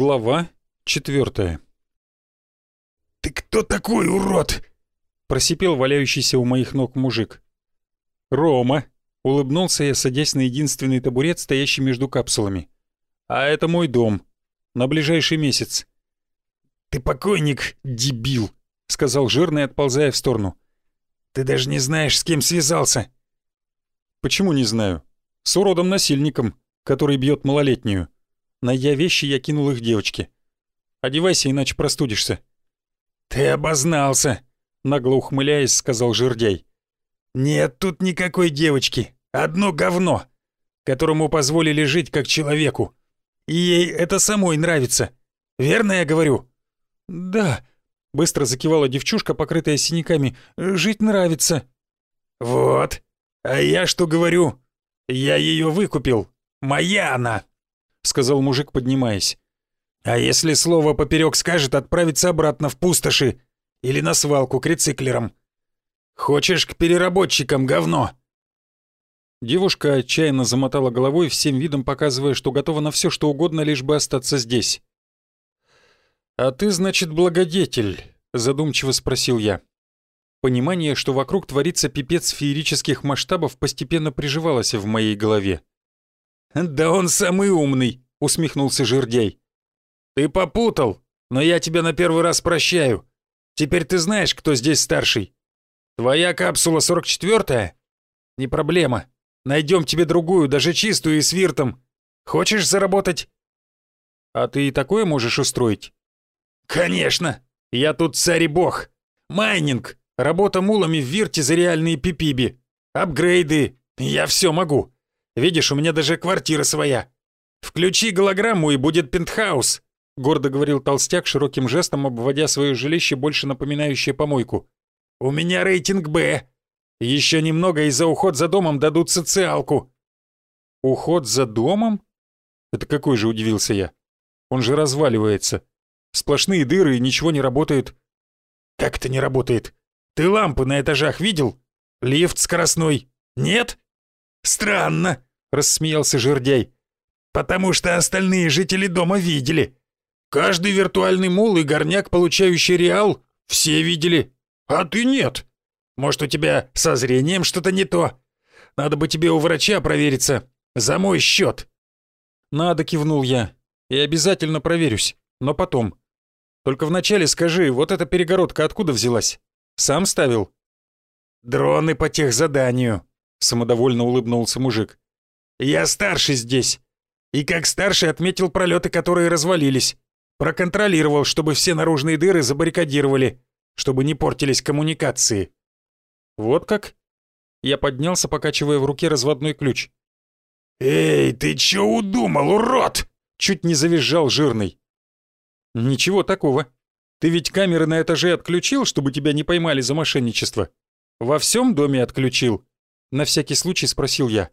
Глава четвертая. «Ты кто такой, урод?» — просипел валяющийся у моих ног мужик. «Рома», — улыбнулся я, садясь на единственный табурет, стоящий между капсулами. «А это мой дом. На ближайший месяц». «Ты покойник, дебил», — сказал жирный, отползая в сторону. «Ты даже не знаешь, с кем связался». «Почему не знаю? С уродом-насильником, который бьет малолетнюю. Найдя вещи, я кинул их девочке. «Одевайся, иначе простудишься». «Ты обознался», — нагло ухмыляясь, сказал жердяй. «Нет тут никакой девочки. Одно говно, которому позволили жить как человеку. И ей это самой нравится. Верно я говорю?» «Да», — быстро закивала девчушка, покрытая синяками. «Жить нравится». «Вот. А я что говорю? Я ее выкупил. Моя она!» — сказал мужик, поднимаясь. «А если слово поперек скажет, отправиться обратно в пустоши или на свалку к рециклерам. Хочешь к переработчикам, говно?» Девушка отчаянно замотала головой, всем видом показывая, что готова на все, что угодно, лишь бы остаться здесь. «А ты, значит, благодетель?» — задумчиво спросил я. Понимание, что вокруг творится пипец феерических масштабов, постепенно приживалось в моей голове. «Да он самый умный», — усмехнулся жердяй. «Ты попутал, но я тебя на первый раз прощаю. Теперь ты знаешь, кто здесь старший. Твоя капсула 44-я? Не проблема. Найдем тебе другую, даже чистую и с виртом. Хочешь заработать?» «А ты и такое можешь устроить?» «Конечно! Я тут царь и бог. Майнинг, работа мулами в вирте за реальные пипиби, апгрейды. Я все могу. Видишь, у меня даже квартира своя. Включи голограмму, и будет пентхаус», — гордо говорил толстяк, широким жестом обводя свое жилище, больше напоминающее помойку. «У меня рейтинг «Б». Еще немного, и за уход за домом дадут социалку». «Уход за домом?» Это какой же, удивился я. Он же разваливается. Сплошные дыры, и ничего не работает. «Как это не работает? Ты лампы на этажах видел? Лифт скоростной? Нет?» «Странно», — рассмеялся жердяй. «Потому что остальные жители дома видели. Каждый виртуальный мул и горняк, получающий реал, все видели. А ты нет. Может, у тебя со зрением что-то не то? Надо бы тебе у врача провериться. За мой счет. «Надо», — кивнул я. «И обязательно проверюсь. Но потом. Только вначале скажи, вот эта перегородка откуда взялась? Сам ставил?» «Дроны по техзаданию», Самодовольно улыбнулся мужик. «Я старший здесь. И как старший отметил пролеты, которые развалились. Проконтролировал, чтобы все наружные дыры забаррикадировали, чтобы не портились коммуникации». «Вот как?» Я поднялся, покачивая в руке разводной ключ. «Эй, ты чё удумал, урод?» Чуть не завизжал жирный. «Ничего такого. Ты ведь камеры на этаже отключил, чтобы тебя не поймали за мошенничество? Во всем доме отключил?» На всякий случай спросил я.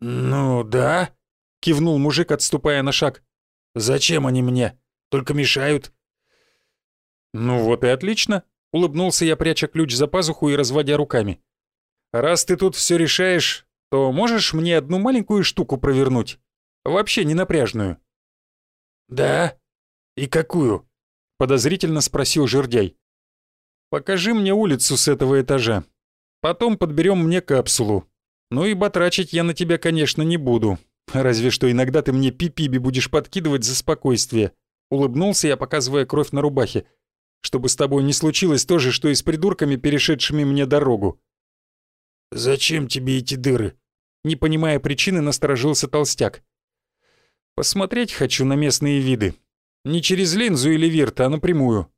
«Ну да», — кивнул мужик, отступая на шаг. «Зачем они мне? Только мешают». «Ну вот и отлично», — улыбнулся я, пряча ключ за пазуху и разводя руками. «Раз ты тут все решаешь, то можешь мне одну маленькую штуку провернуть? Вообще не напряжную». «Да? И какую?» — подозрительно спросил жердяй. «Покажи мне улицу с этого этажа. Потом подберем мне капсулу. Ну и батрачить я на тебя, конечно, не буду. Разве что иногда ты мне пипиби будешь подкидывать за спокойствие. Улыбнулся я, показывая кровь на рубахе. Чтобы с тобой не случилось то же, что и с придурками, перешедшими мне дорогу. «Зачем тебе эти дыры?» Не понимая причины, насторожился толстяк. «Посмотреть хочу на местные виды. Не через линзу или вирт, а напрямую».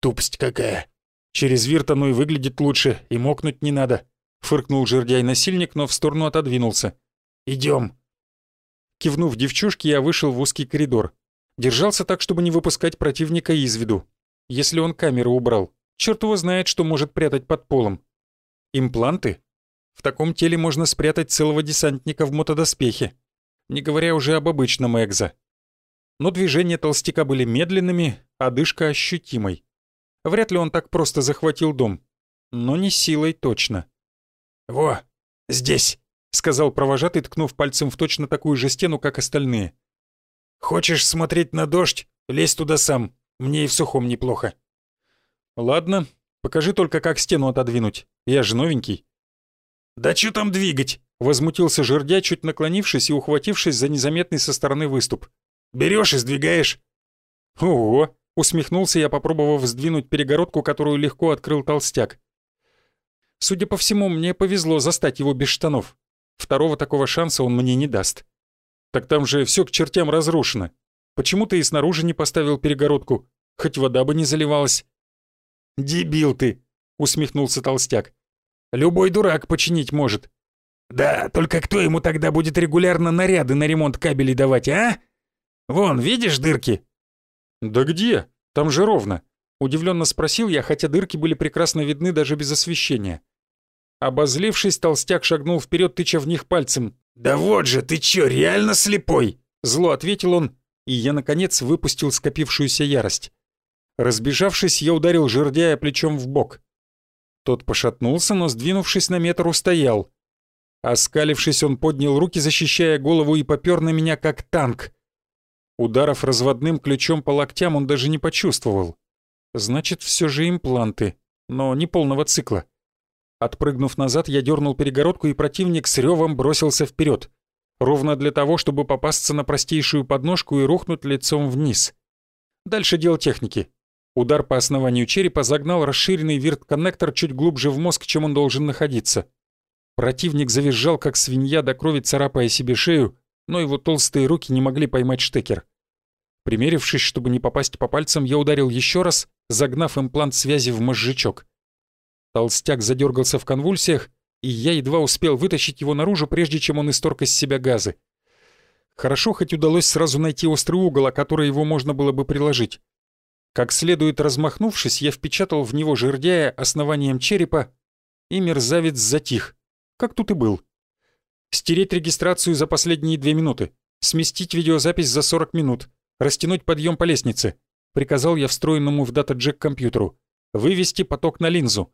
«Тупость какая!» Через вирт оно и выглядит лучше, и мокнуть не надо», — фыркнул жердяй-насильник, но в сторону отодвинулся. «Идем». Кивнув девчушке, я вышел в узкий коридор. Держался так, чтобы не выпускать противника из виду. Если он камеру убрал, черт его знает, что может прятать под полом. Импланты? В таком теле можно спрятать целого десантника в мотодоспехе, не говоря уже об обычном экзо. Но движения толстяка были медленными, а дышка ощутимой. Вряд ли он так просто захватил дом. Но не силой точно. «Во, здесь!» — сказал провожатый, ткнув пальцем в точно такую же стену, как остальные. Хочешь смотреть на дождь? Лезь туда сам. Мне и в сухом неплохо». «Ладно, покажи только, как стену отодвинуть. Я же новенький». «Да что там двигать?» — возмутился жердя, чуть наклонившись и ухватившись за незаметный со стороны выступ. «Берешь и сдвигаешь». «Ого!» — усмехнулся я, попробовав сдвинуть перегородку, которую легко открыл толстяк. Судя по всему, мне повезло застать его без штанов. Второго такого шанса он мне не даст. Так там же все к чертям разрушено. Почему ты и снаружи не поставил перегородку? Хоть вода бы не заливалась. «Дебил ты!» — усмехнулся толстяк. «Любой дурак починить может». «Да, только кто ему тогда будет регулярно наряды на ремонт кабелей давать, а? Вон, видишь дырки?» «Да где? Там же ровно», — удивленно спросил я, хотя дырки были прекрасно видны даже без освещения. Обозлившись, толстяк шагнул вперед, тыча в них пальцем. «Да вот же, ты чё, реально слепой?» Зло ответил он, и я, наконец, выпустил скопившуюся ярость. Разбежавшись, я ударил жердяя плечом в бок. Тот пошатнулся, но, сдвинувшись на метр, устоял. Оскалившись, он поднял руки, защищая голову, и попёр на меня, как танк. Ударов разводным ключом по локтям он даже не почувствовал. Значит, все же импланты, но не полного цикла. Отпрыгнув назад, я дернул перегородку, и противник с ревом бросился вперед, ровно для того, чтобы попасться на простейшую подножку и рухнуть лицом вниз. Дальше дело техники. Удар по основанию черепа загнал расширенный вирт-коннектор чуть глубже в мозг, чем он должен находиться. Противник завизжал, как свинья, до крови царапая себе шею, но его толстые руки не могли поймать штекер. Примерившись, чтобы не попасть по пальцам, я ударил еще раз, загнав имплант связи в мозжечок. Толстяк задергался в конвульсиях, и я едва успел вытащить его наружу, прежде чем он исторг из себя газы. Хорошо хоть удалось сразу найти острый угол, о который его можно было бы приложить. Как следует размахнувшись, я впечатал в него жердяя основанием черепа, и мерзавец затих, как тут и был. Стереть регистрацию за последние две минуты, сместить видеозапись за 40 минут, растянуть подъем по лестнице, приказал я встроенному в дата-джек компьютеру, вывести поток на линзу,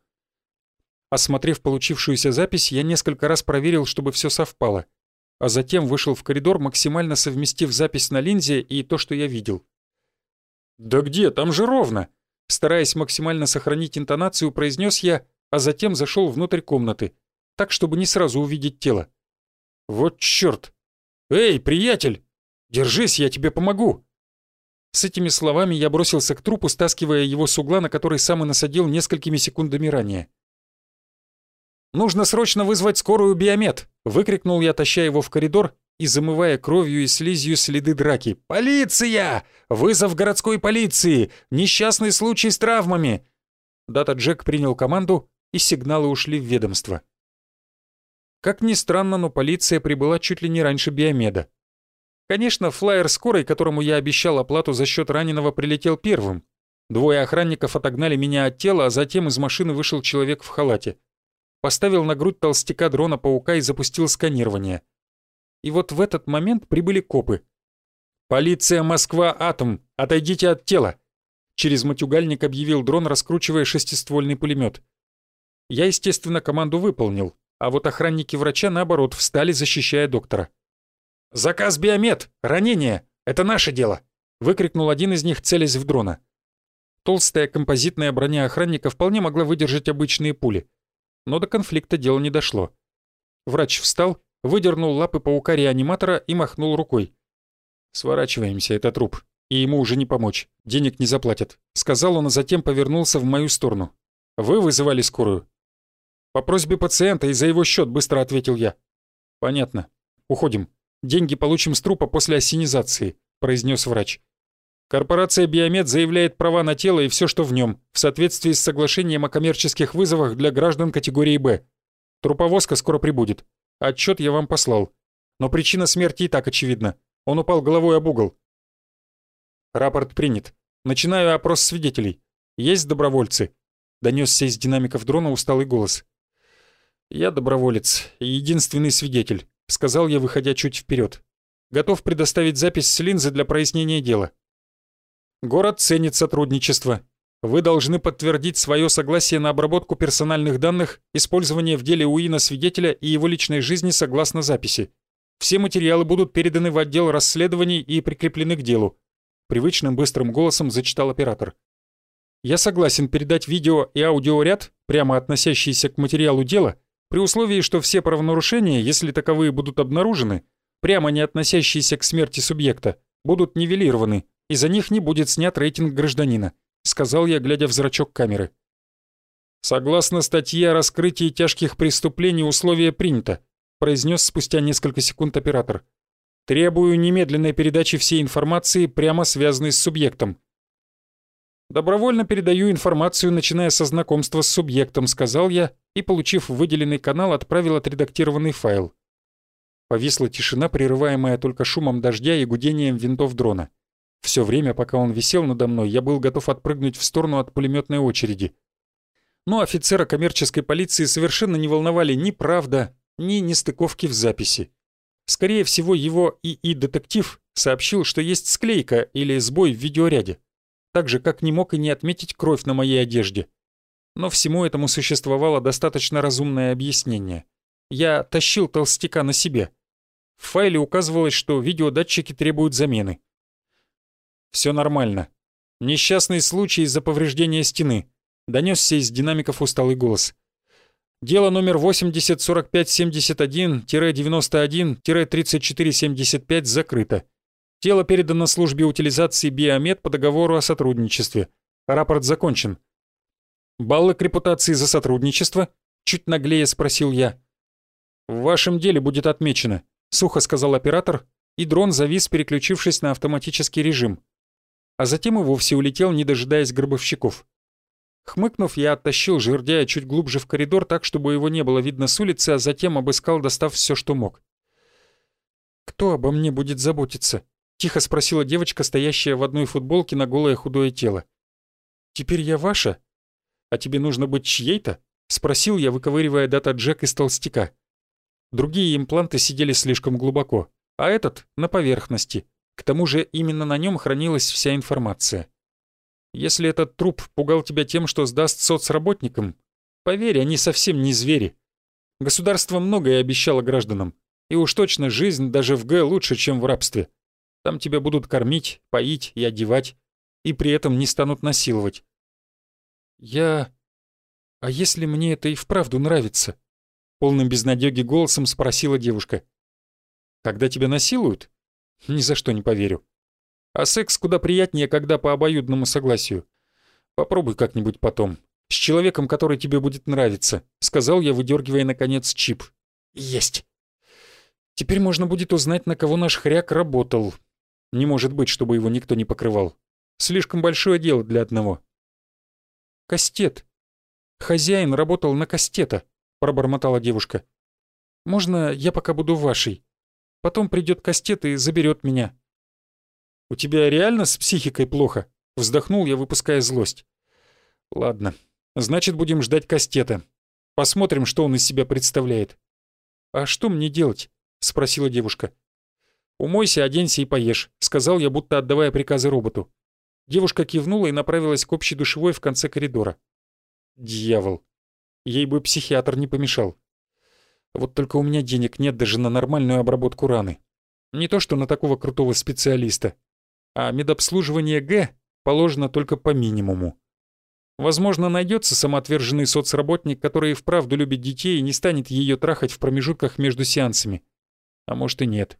Осмотрев получившуюся запись, я несколько раз проверил, чтобы все совпало, а затем вышел в коридор, максимально совместив запись на линзе и то, что я видел. «Да где? Там же ровно!» Стараясь максимально сохранить интонацию, произнес я, а затем зашел внутрь комнаты, так, чтобы не сразу увидеть тело. «Вот чёрт! Эй, приятель! Держись, я тебе помогу!» С этими словами я бросился к трупу, стаскивая его с угла, на который сам и насадил несколькими секундами ранее. «Нужно срочно вызвать скорую биомед!» — выкрикнул я, таща его в коридор и замывая кровью и слизью следы драки. «Полиция! Вызов городской полиции! Несчастный случай с травмами!» Дата Джек принял команду, и сигналы ушли в ведомство. Как ни странно, но полиция прибыла чуть ли не раньше биомеда. Конечно, флайер скорой, которому я обещал оплату за счет раненого, прилетел первым. Двое охранников отогнали меня от тела, а затем из машины вышел человек в халате поставил на грудь толстяка дрона-паука и запустил сканирование. И вот в этот момент прибыли копы. «Полиция Москва Атом! Отойдите от тела!» Через матюгальник объявил дрон, раскручивая шестиствольный пулемет. Я, естественно, команду выполнил, а вот охранники врача, наоборот, встали, защищая доктора. «Заказ биомед! Ранение! Это наше дело!» — выкрикнул один из них, целясь в дрона. Толстая композитная броня охранника вполне могла выдержать обычные пули но до конфликта дело не дошло. Врач встал, выдернул лапы паука-реаниматора и махнул рукой. «Сворачиваемся, это труп, и ему уже не помочь, денег не заплатят», — сказал он, а затем повернулся в мою сторону. «Вы вызывали скорую?» «По просьбе пациента и за его счет», — быстро ответил я. «Понятно. Уходим. Деньги получим с трупа после осенизации», — произнес врач. Корпорация «Биомед» заявляет права на тело и все, что в нем, в соответствии с соглашением о коммерческих вызовах для граждан категории «Б». Труповозка скоро прибудет. Отчет я вам послал. Но причина смерти и так очевидна. Он упал головой об угол. Рапорт принят. Начинаю опрос свидетелей. Есть добровольцы?» Донесся из динамиков дрона усталый голос. «Я доброволец и единственный свидетель», — сказал я, выходя чуть вперед. «Готов предоставить запись с линзы для прояснения дела. Город ценит сотрудничество. Вы должны подтвердить свое согласие на обработку персональных данных, использование в деле УИНа свидетеля и его личной жизни согласно записи. Все материалы будут переданы в отдел расследований и прикреплены к делу», — привычным быстрым голосом зачитал оператор. «Я согласен передать видео и аудиоряд, прямо относящиеся к материалу дела, при условии, что все правонарушения, если таковые будут обнаружены, прямо не относящиеся к смерти субъекта, будут нивелированы, и за них не будет снят рейтинг гражданина», — сказал я, глядя в зрачок камеры. «Согласно статье о раскрытии тяжких преступлений условия принято», произнес спустя несколько секунд оператор. «Требую немедленной передачи всей информации, прямо связанной с субъектом». «Добровольно передаю информацию, начиная со знакомства с субъектом», сказал я и, получив выделенный канал, отправил отредактированный файл. Повисла тишина, прерываемая только шумом дождя и гудением винтов дрона. Все время, пока он висел надо мной, я был готов отпрыгнуть в сторону от пулеметной очереди но офицера коммерческой полиции совершенно не волновали ни правда, ни нестыковки в записи. Скорее всего, его ИИ-детектив сообщил, что есть склейка или сбой в видеоряде, так же, как не мог и не отметить кровь на моей одежде. Но всему этому существовало достаточно разумное объяснение. Я тащил толстяка на себе. В файле указывалось, что видеодатчики требуют замены. Все нормально. Несчастный случай из-за повреждения стены донесся из динамиков усталый голос. Дело номер 804571-91-3475 закрыто. Тело передано службе утилизации Биомед по договору о сотрудничестве. Рапорт закончен. «Баллы к репутации за сотрудничество?» — чуть наглее спросил я. «В вашем деле будет отмечено», — сухо сказал оператор, и дрон завис, переключившись на автоматический режим. А затем и вовсе улетел, не дожидаясь гробовщиков. Хмыкнув, я оттащил жердяя чуть глубже в коридор так, чтобы его не было видно с улицы, а затем обыскал, достав все, что мог. «Кто обо мне будет заботиться?» — тихо спросила девочка, стоящая в одной футболке на голое худое тело. «Теперь я ваша? А тебе нужно быть чьей-то?» — спросил я, выковыривая дата Джек из толстяка. Другие импланты сидели слишком глубоко, а этот — на поверхности. К тому же именно на нем хранилась вся информация. Если этот труп пугал тебя тем, что сдаст соцработникам, поверь, они совсем не звери. Государство многое обещало гражданам. И уж точно жизнь даже в Г лучше, чем в рабстве. Там тебя будут кормить, поить и одевать, и при этом не станут насиловать. Я... А если мне это и вправду нравится? Полным безнадёги голосом спросила девушка. Когда тебя насилуют? Ни за что не поверю. А секс куда приятнее, когда по обоюдному согласию. Попробуй как-нибудь потом. С человеком, который тебе будет нравиться», — сказал я, выдергивая, наконец, чип. «Есть». Теперь можно будет узнать, на кого наш хряк работал. Не может быть, чтобы его никто не покрывал. Слишком большое дело для одного. «Кастет. Хозяин работал на кастета», — пробормотала девушка. «Можно я пока буду вашей? Потом придет кастет и заберет меня. «У тебя реально с психикой плохо?» — вздохнул я, выпуская злость. «Ладно, значит, будем ждать Кастета. Посмотрим, что он из себя представляет». «А что мне делать?» — спросила девушка. «Умойся, оденься и поешь», — сказал я, будто отдавая приказы роботу. Девушка кивнула и направилась к общей душевой в конце коридора. «Дьявол! Ей бы психиатр не помешал. Вот только у меня денег нет даже на нормальную обработку раны. Не то что на такого крутого специалиста а медобслуживание Г положено только по минимуму. Возможно, найдется самоотверженный соцработник, который и вправду любит детей и не станет ее трахать в промежутках между сеансами. А может и нет.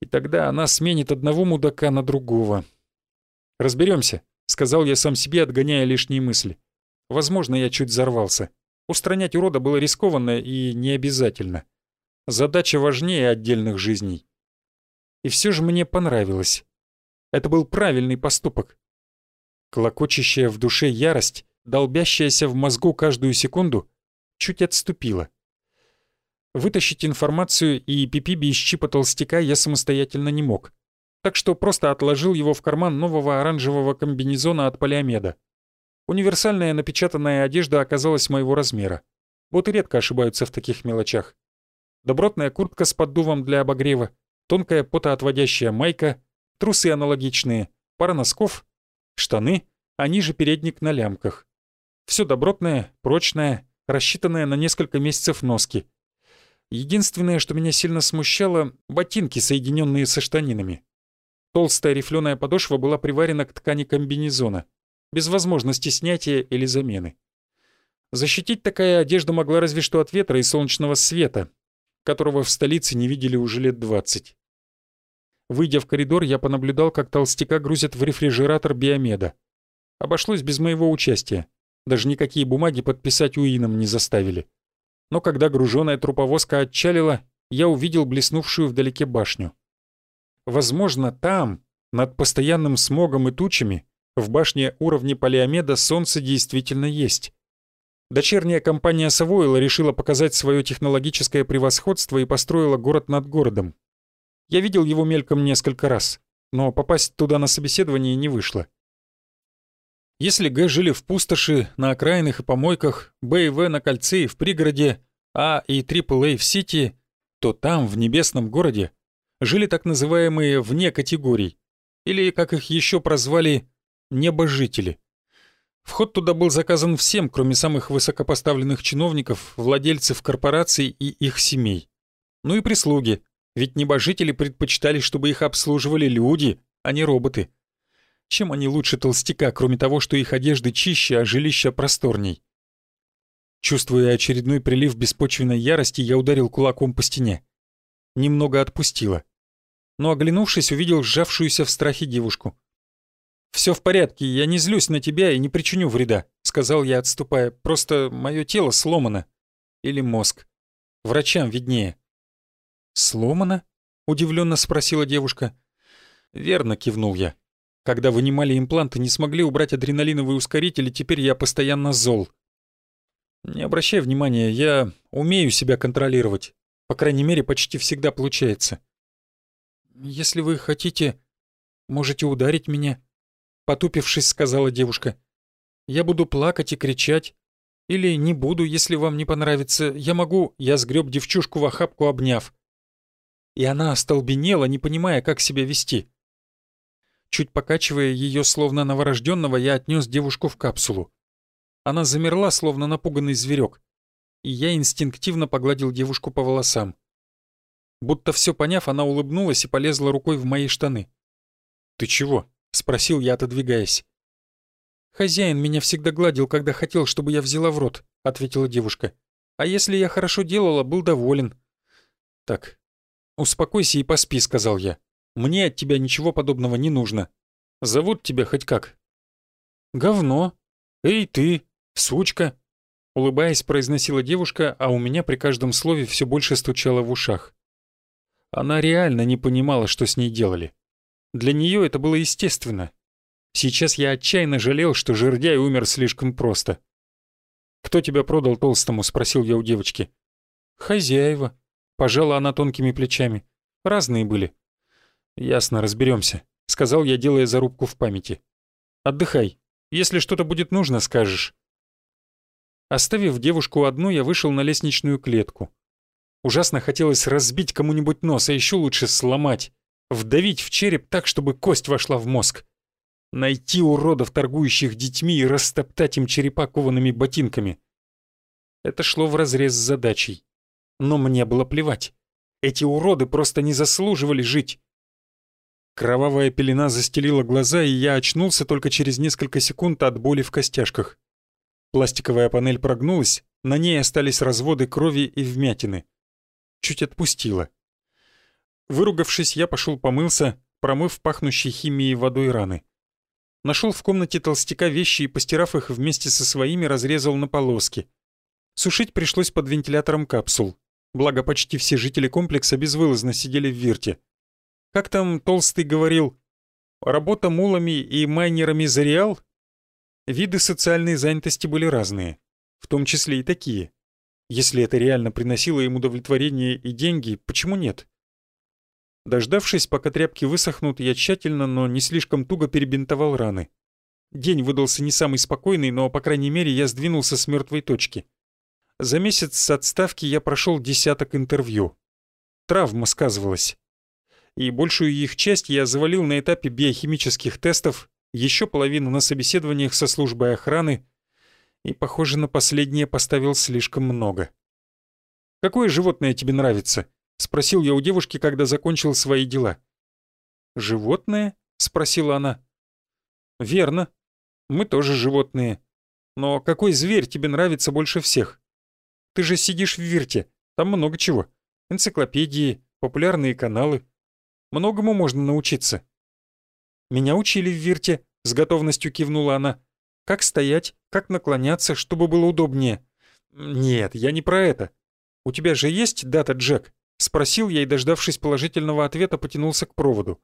И тогда она сменит одного мудака на другого. Разберемся, сказал я сам себе, отгоняя лишние мысли. Возможно, я чуть взорвался. Устранять урода было рискованно и не обязательно. Задача важнее отдельных жизней. И все же мне понравилось. Это был правильный поступок. Клокочущая в душе ярость, долбящаяся в мозгу каждую секунду, чуть отступила. Вытащить информацию и пипиби из чипа толстяка я самостоятельно не мог, так что просто отложил его в карман нового оранжевого комбинезона от полиомеда. Универсальная напечатанная одежда оказалась моего размера. Вот и редко ошибаются в таких мелочах. Добротная куртка с поддувом для обогрева, тонкая потоотводящая майка, трусы аналогичные, пара носков, штаны, а ниже передник на лямках. Все добротное, прочное, рассчитанное на несколько месяцев носки. Единственное, что меня сильно смущало — ботинки, соединенные со штанинами. Толстая рифленая подошва была приварена к ткани комбинезона, без возможности снятия или замены. Защитить такая одежда могла разве что от ветра и солнечного света, которого в столице не видели уже лет двадцать. Выйдя в коридор, я понаблюдал, как толстяка грузят в рефрижератор биомеда. Обошлось без моего участия. Даже никакие бумаги подписать Уином не заставили. Но когда груженная труповозка отчалила, я увидел блеснувшую вдалеке башню. Возможно, там, над постоянным смогом и тучами, в башне уровня Полиомеда солнце действительно есть. Дочерняя компания Савойла решила показать свое технологическое превосходство и построила город над городом. Я видел его мельком несколько раз, но попасть туда на собеседование не вышло. Если Г жили в пустоши, на окраинах и помойках, Б и В на кольце и в пригороде, А и ААА в Сити, то там, в небесном городе, жили так называемые «вне категорий», или, как их еще прозвали, «небожители». Вход туда был заказан всем, кроме самых высокопоставленных чиновников, владельцев корпораций и их семей. Ну и прислуги, ведь небожители предпочитали, чтобы их обслуживали люди, а не роботы. Чем они лучше толстяка, кроме того, что их одежды чище, а жилища просторней? Чувствуя очередной прилив беспочвенной ярости, я ударил кулаком по стене. Немного отпустило. Но, оглянувшись, увидел сжавшуюся в страхе девушку. «Все в порядке, я не злюсь на тебя и не причиню вреда», — сказал я, отступая. «Просто мое тело сломано. Или мозг. Врачам виднее». «Сломано?» — удивленно спросила девушка. «Верно», — кивнул я. «Когда вынимали импланты, не смогли убрать адреналиновый ускоритель, и теперь я постоянно зол». «Не обращай внимания, я умею себя контролировать. По крайней мере, почти всегда получается». «Если вы хотите, можете ударить меня», — потупившись, сказала девушка. «Я буду плакать и кричать. Или не буду, если вам не понравится. Я могу...» Я сгреб девчушку в охапку, обняв и она остолбенела, не понимая, как себя вести. Чуть покачивая ее, словно новорожденного, я отнес девушку в капсулу. Она замерла, словно напуганный зверек, и я инстинктивно погладил девушку по волосам. Будто все поняв, она улыбнулась и полезла рукой в мои штаны. «Ты чего?» — спросил я, отодвигаясь. «Хозяин меня всегда гладил, когда хотел, чтобы я взяла в рот», — ответила девушка. «А если я хорошо делала, был доволен». «Так, «Успокойся и поспи», — сказал я. «Мне от тебя ничего подобного не нужно. Зовут тебя хоть как?» «Говно. Эй, ты, сучка!» Улыбаясь, произносила девушка, а у меня при каждом слове все больше стучало в ушах. Она реально не понимала, что с ней делали. Для нее это было естественно. Сейчас я отчаянно жалел, что жердяй умер слишком просто. «Кто тебя продал толстому?» — спросил я у девочки. «Хозяева», Пожала она тонкими плечами. Разные были. Ясно, разберемся, сказал я, делая зарубку в памяти. Отдыхай. Если что-то будет нужно, скажешь. Оставив девушку одну, я вышел на лестничную клетку. Ужасно хотелось разбить кому-нибудь нос, а еще лучше сломать. Вдавить в череп так, чтобы кость вошла в мозг. Найти уродов, торгующих детьми, и растоптать им черепа коваными ботинками. Это шло вразрез с задачей. Но мне было плевать. Эти уроды просто не заслуживали жить. Кровавая пелена застелила глаза, и я очнулся только через несколько секунд от боли в костяшках. Пластиковая панель прогнулась, на ней остались разводы крови и вмятины. Чуть отпустила. Выругавшись, я пошел помылся, промыв пахнущей химией водой раны. Нашел в комнате толстяка вещи и, постирав их вместе со своими, разрезал на полоски. Сушить пришлось под вентилятором капсул благо почти все жители комплекса безвылазно сидели в Вирте. Как там Толстый говорил, работа мулами и майнерами за реал? Виды социальной занятости были разные, в том числе и такие. Если это реально приносило им удовлетворение и деньги, почему нет? Дождавшись, пока тряпки высохнут, я тщательно, но не слишком туго перебинтовал раны. День выдался не самый спокойный, но, по крайней мере, я сдвинулся с мертвой точки. За месяц с отставки я прошел десяток интервью. Травма сказывалась. И большую их часть я завалил на этапе биохимических тестов, еще половину на собеседованиях со службой охраны, и, похоже, на последнее поставил слишком много. Какое животное тебе нравится?» — спросил я у девушки, когда закончил свои дела. «Животное?» — спросила она. «Верно. Мы тоже животные. Но какой зверь тебе нравится больше всех? Ты же сидишь в Вирте, там много чего. Энциклопедии, популярные каналы. Многому можно научиться». «Меня учили в Вирте», — с готовностью кивнула она. «Как стоять, как наклоняться, чтобы было удобнее». «Нет, я не про это. У тебя же есть дата, Джек?» — спросил я и, дождавшись положительного ответа, потянулся к проводу.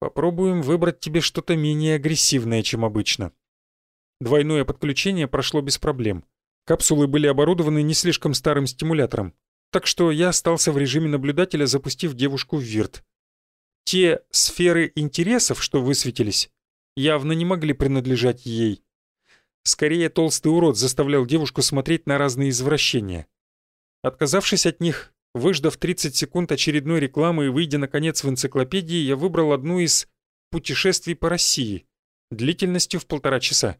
«Попробуем выбрать тебе что-то менее агрессивное, чем обычно». Двойное подключение прошло без проблем. Капсулы были оборудованы не слишком старым стимулятором, так что я остался в режиме наблюдателя, запустив девушку в вирт. Те сферы интересов, что высветились, явно не могли принадлежать ей. Скорее, толстый урод заставлял девушку смотреть на разные извращения. Отказавшись от них, выждав 30 секунд очередной рекламы и выйдя, наконец, в энциклопедии, я выбрал одну из «Путешествий по России» длительностью в полтора часа.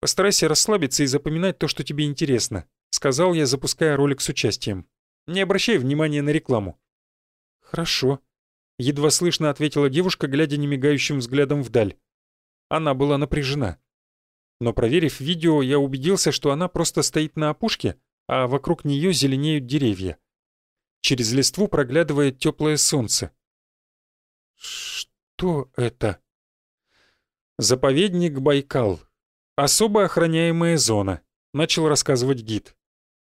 «Постарайся расслабиться и запоминать то, что тебе интересно», — сказал я, запуская ролик с участием. «Не обращай внимания на рекламу». «Хорошо», — едва слышно ответила девушка, глядя немигающим взглядом вдаль. Она была напряжена. Но проверив видео, я убедился, что она просто стоит на опушке, а вокруг нее зеленеют деревья. Через листву проглядывает теплое солнце. «Что это?» «Заповедник Байкал», «Особо охраняемая зона», — начал рассказывать гид.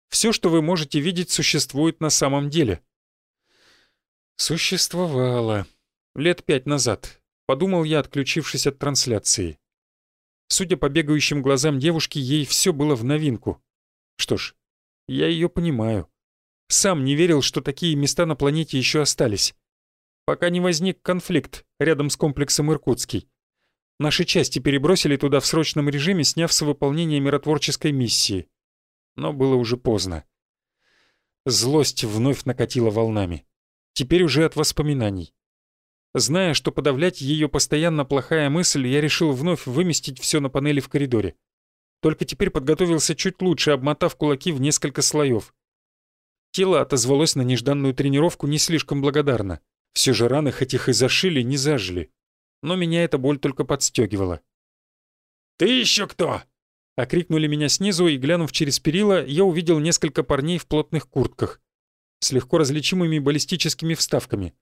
«Все, что вы можете видеть, существует на самом деле». «Существовало. Лет пять назад», — подумал я, отключившись от трансляции. Судя по бегающим глазам девушки, ей все было в новинку. Что ж, я ее понимаю. Сам не верил, что такие места на планете еще остались. Пока не возник конфликт рядом с комплексом Иркутский. Наши части перебросили туда в срочном режиме, сняв с выполнения миротворческой миссии. Но было уже поздно. Злость вновь накатила волнами. Теперь уже от воспоминаний. Зная, что подавлять ее постоянно плохая мысль, я решил вновь выместить все на панели в коридоре. Только теперь подготовился чуть лучше, обмотав кулаки в несколько слоев. Тело отозвалось на нежданную тренировку не слишком благодарно. Все же раны, хоть их и зашили, не зажили но меня эта боль только подстегивала. «Ты еще кто?» Окрикнули меня снизу, и, глянув через перила, я увидел несколько парней в плотных куртках с легко различимыми баллистическими вставками.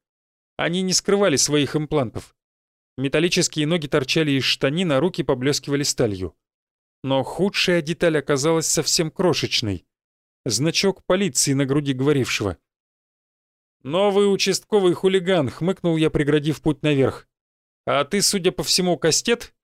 Они не скрывали своих имплантов. Металлические ноги торчали из штанин, а руки поблескивали сталью. Но худшая деталь оказалась совсем крошечной. Значок полиции на груди говорившего. «Новый участковый хулиган», — хмыкнул я, преградив путь наверх. «А ты, судя по всему, кастет?»